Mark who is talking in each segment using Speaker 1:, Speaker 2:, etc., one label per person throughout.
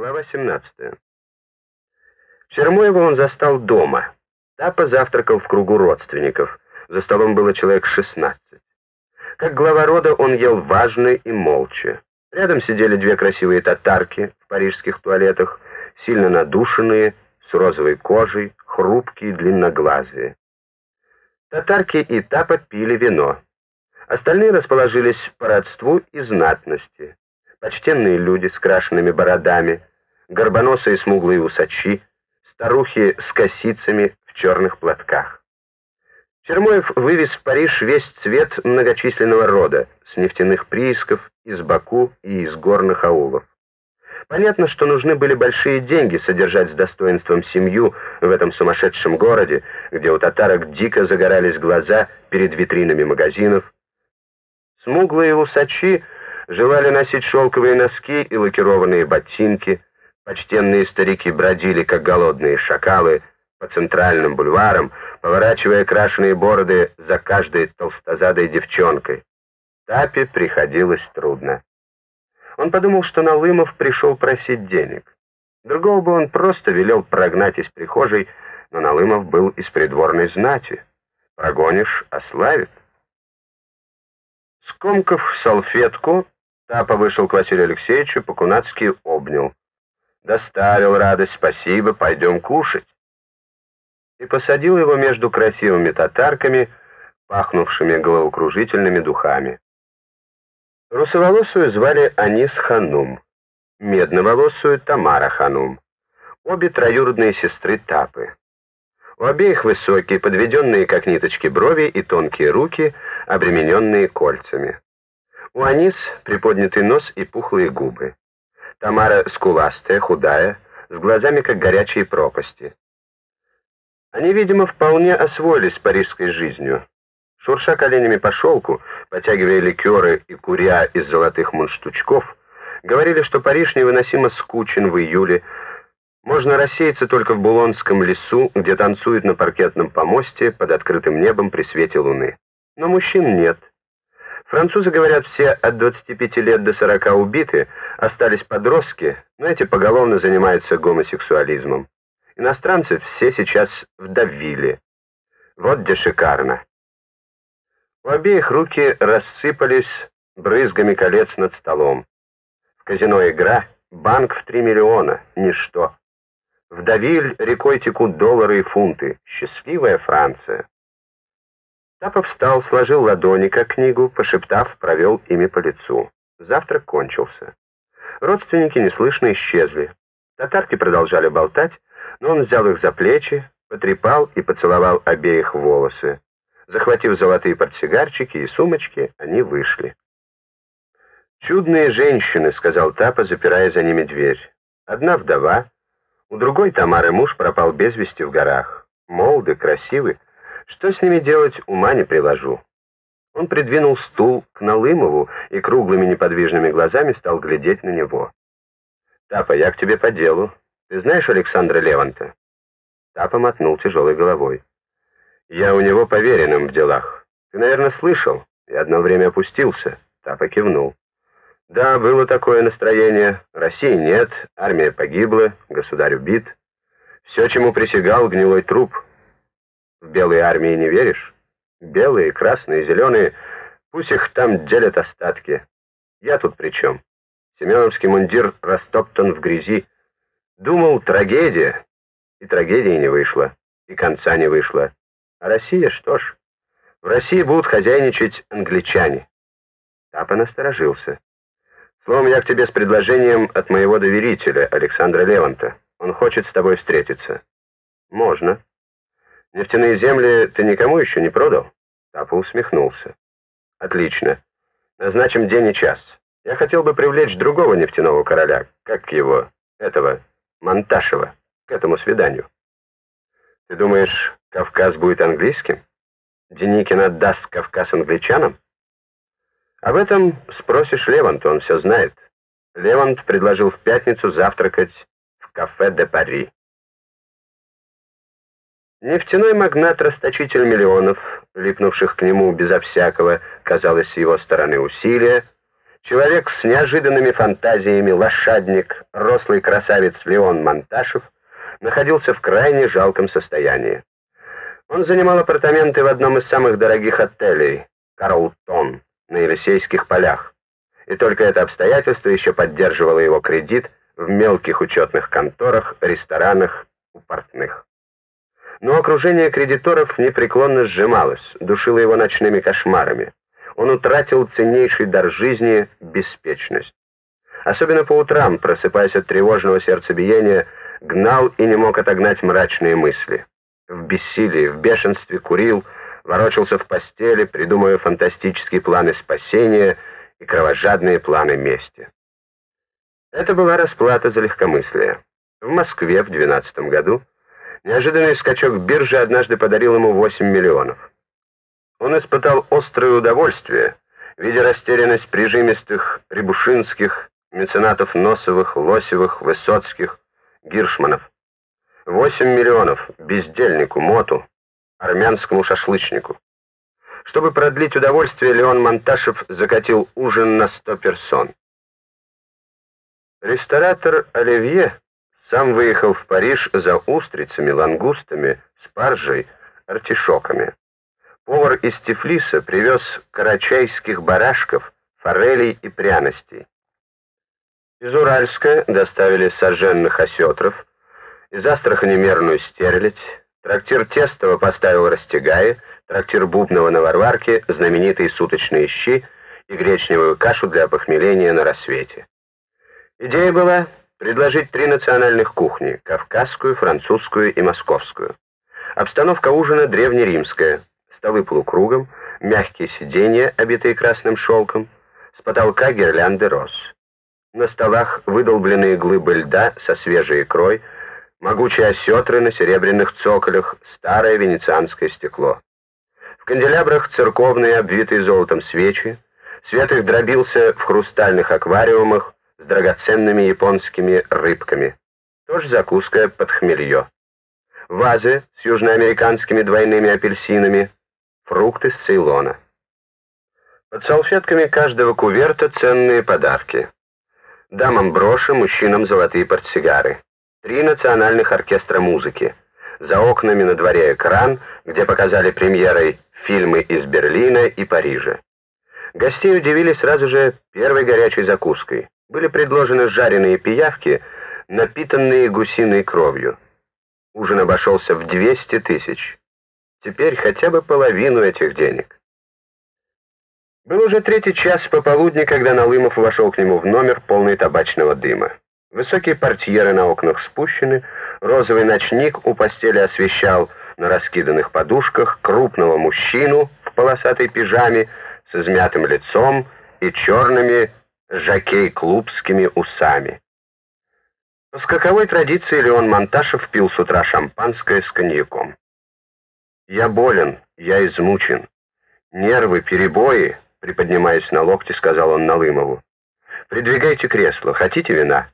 Speaker 1: Глава 17. Чермоева он застал дома. Тапа завтракал в кругу родственников. За столом было человек 16. Как глава рода он ел важно и молча. Рядом сидели две красивые татарки в парижских туалетах, сильно надушенные, с розовой кожей, хрупкие, длинноглазые. Татарки и Тапа пили вино. Остальные расположились по родству и знатности. Почтенные люди с крашенными бородами, горбоносые смуглые усачи, старухи с косицами в черных платках. Чермоев вывез в Париж весь цвет многочисленного рода, с нефтяных приисков, из Баку и из горных аулов. Понятно, что нужны были большие деньги содержать с достоинством семью в этом сумасшедшем городе, где у татарок дико загорались глаза перед витринами магазинов. Смуглые усачи желали носить шелковые носки и лакированные ботинки, почтенные старики бродили, как голодные шакалы, по центральным бульварам, поворачивая крашеные бороды за каждой толстозадой девчонкой. Тапе приходилось трудно. Он подумал, что Налымов пришел просить денег. Другого бы он просто велел прогнать из прихожей, но Налымов был из придворной знати. Прогонишь — ославит. Скомкав салфетку, Тапа вышел к Василию Алексеевичу, по-кунацки обнял. «Доставил радость, спасибо, пойдем кушать». И посадил его между красивыми татарками, пахнувшими головокружительными духами. Русоволосую звали Анис Ханум, медноволосую Тамара Ханум. Обе троюродные сестры Тапы. У обеих высокие, подведенные как ниточки брови и тонкие руки, обремененные кольцами. У Анис приподнятый нос и пухлые губы. Тамара скуластая, худая, с глазами как горячие пропасти. Они, видимо, вполне освоились парижской жизнью. Шурша коленями по шелку, потягивая ликеры и куря из золотых мундштучков, говорили, что Париж невыносимо скучен в июле, можно рассеяться только в Булонском лесу, где танцуют на паркетном помосте под открытым небом при свете луны. Но мужчин нет. Французы, говорят, все от 25 лет до 40 убиты, остались подростки, но эти поголовно занимаются гомосексуализмом. Иностранцы все сейчас вдовили. Вот где шикарно. У обеих руки рассыпались брызгами колец над столом. В казино игра, банк в три миллиона, ничто. В Давиль рекой текут доллары и фунты. Счастливая Франция. Тапов встал, сложил ладони, как книгу, пошептав, провел ими по лицу. Завтрак кончился. Родственники неслышно исчезли. Татарки продолжали болтать, но он взял их за плечи, потрепал и поцеловал обеих волосы. Захватив золотые портсигарчики и сумочки, они вышли. «Чудные женщины», — сказал Тапа, запирая за ними дверь. «Одна вдова, у другой Тамары муж пропал без вести в горах. Молоды, красивы. Что с ними делать, ума не приложу». Он придвинул стул к Налымову и круглыми неподвижными глазами стал глядеть на него. «Тапа, я к тебе по делу. Ты знаешь Александра Леванта?» Тапа мотнул тяжелой головой. Я у него поверенным в делах. Ты, наверное, слышал. Я одно время опустился. Тапа кивнул. Да, было такое настроение. России нет, армия погибла, государь убит. Все, чему присягал, гнилой труп. В белые армии не веришь? Белые, красные, зеленые, пусть их там делят остатки. Я тут при чем? Семеновский мундир растоптан в грязи. Думал, трагедия. И трагедии не вышло, и конца не вышло. А Россия, что ж, в России будут хозяйничать англичане. Тапа насторожился. Словом, я к тебе с предложением от моего доверителя, Александра Леванта. Он хочет с тобой встретиться. Можно. Нефтяные земли ты никому еще не продал? Тапа усмехнулся. Отлично. Назначим день и час. Я хотел бы привлечь другого нефтяного короля, как его, этого, Монташева, к этому свиданию. Ты думаешь, Кавказ будет английским? Деникин отдаст Кавказ англичанам? Об этом спросишь Леванта, он все знает. Левант предложил в пятницу завтракать в кафе де Пари. Нефтяной магнат-расточитель миллионов, липнувших к нему безо всякого, казалось, с его стороны усилия, Человек с неожиданными фантазиями, лошадник, рослый красавец Леон Монташев находился в крайне жалком состоянии. Он занимал апартаменты в одном из самых дорогих отелей «Карлтон» на Елисейских полях, и только это обстоятельство еще поддерживало его кредит в мелких учетных конторах, ресторанах, у портных. Но окружение кредиторов непреклонно сжималось, душило его ночными кошмарами. Он утратил ценнейший дар жизни — беспечность. Особенно по утрам, просыпаясь от тревожного сердцебиения, гнал и не мог отогнать мрачные мысли в бессилии, в бешенстве курил, ворочался в постели, придумывая фантастические планы спасения и кровожадные планы мести. Это была расплата за легкомыслие. В Москве в 12 году неожиданный скачок биржи однажды подарил ему 8 миллионов. Он испытал острое удовольствие, видя растерянность прижимистых рябушинских, меценатов Носовых, Лосевых, Высоцких, Гиршманов. Восемь миллионов бездельнику, моту, армянскому шашлычнику. Чтобы продлить удовольствие, Леон Монташев закатил ужин на сто персон. Ресторатор Оливье сам выехал в Париж за устрицами, лангустами, спаржей, артишоками. Повар из Тифлиса привез карачайских барашков, форелей и пряностей. Из Уральска доставили сожженных осетров, из Астрахани мерную стерлядь, трактир Тестова поставил растягая, трактир Бубнова на Варварке, знаменитые суточные щи и гречневую кашу для похмеления на рассвете. Идея была предложить три национальных кухни — кавказскую, французскую и московскую. Обстановка ужина древнеримская, столы полукругом, мягкие сиденья, обитые красным шелком, с потолка гирлянды роз. На столах выдолбленные глыбы льда со свежей икрой — могучие осетры на серебряных цоколях, старое венецианское стекло. В канделябрах церковные, обвитые золотом свечи, свет их дробился в хрустальных аквариумах с драгоценными японскими рыбками. Тоже закуска под хмелье. Вазы с южноамериканскими двойными апельсинами, фрукты с Цейлона. Под салфетками каждого куверта ценные подарки. Дамам броши, мужчинам золотые портсигары. Три национальных оркестра музыки. За окнами на дворе экран, где показали премьерой фильмы из Берлина и Парижа. Гостей удивили сразу же первой горячей закуской. Были предложены жареные пиявки, напитанные гусиной кровью. Ужин обошелся в 200 тысяч. Теперь хотя бы половину этих денег. Был уже третий час пополудни, когда Налымов вошел к нему в номер, полный табачного дыма. Высокие портьеры на окнах спущены, розовый ночник у постели освещал на раскиданных подушках крупного мужчину в полосатой пижаме с измятым лицом и черными жакей-клубскими усами. По скаковой традиции Леон Монташев пил с утра шампанское с коньяком. «Я болен, я измучен. Нервы, перебои», приподнимаясь на локте, сказал он Налымову. «Придвигайте кресло. Хотите вина?»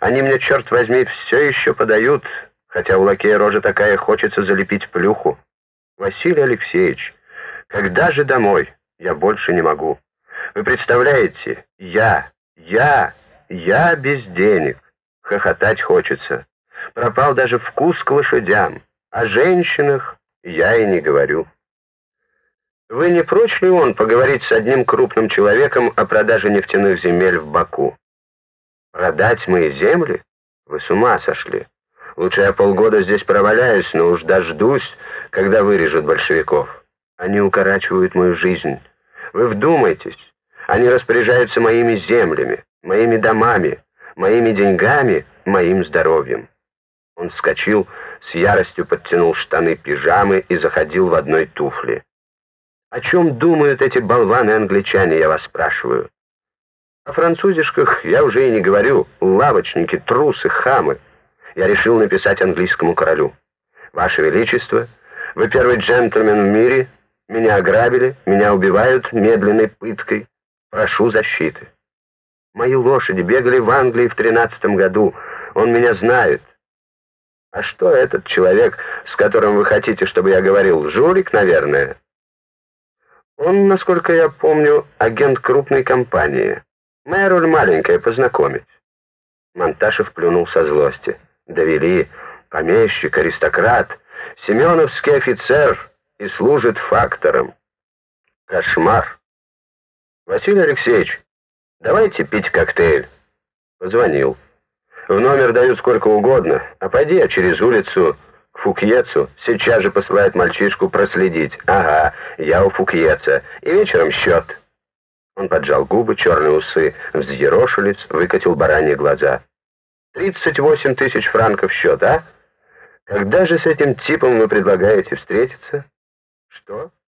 Speaker 1: Они мне, черт возьми, все еще подают, хотя у лакея рожа такая, хочется залепить плюху. Василий Алексеевич, когда же домой? Я больше не могу. Вы представляете, я, я, я без денег. Хохотать хочется. Пропал даже вкус к лошадям. О женщинах я и не говорю. Вы не прочь ли он поговорить с одним крупным человеком о продаже нефтяных земель в Баку? Продать мои земли? Вы с ума сошли. Лучше я полгода здесь проваляюсь, но уж дождусь, когда вырежут большевиков. Они укорачивают мою жизнь. Вы вдумайтесь. Они распоряжаются моими землями, моими домами, моими деньгами, моим здоровьем. Он вскочил, с яростью подтянул штаны пижамы и заходил в одной туфле. О чем думают эти болваны-англичане, я вас спрашиваю? О французишках я уже и не говорю. Лавочники, трусы, хамы. Я решил написать английскому королю. Ваше Величество, вы первый джентльмен в мире. Меня ограбили, меня убивают медленной пыткой. Прошу защиты. Мои лошади бегали в Англии в тринадцатом году. Он меня знает. А что этот человек, с которым вы хотите, чтобы я говорил? Жулик, наверное? Он, насколько я помню, агент крупной компании. Моя роль маленькая, познакомить. Монташев плюнул со злости. Довели, помещик, аристократ, семеновский офицер и служит фактором. Кошмар. Василий Алексеевич, давайте пить коктейль. Позвонил. В номер дают сколько угодно, а пойди через улицу к Фукьецу, сейчас же посылает мальчишку проследить. Ага, я у Фукьеца, и вечером счет. Он поджал губы, черные усы взъерошились, выкатил бараньи глаза. «Тридцать восемь тысяч франков счет, а? Когда же с этим типом вы предлагаете встретиться?» «Что?»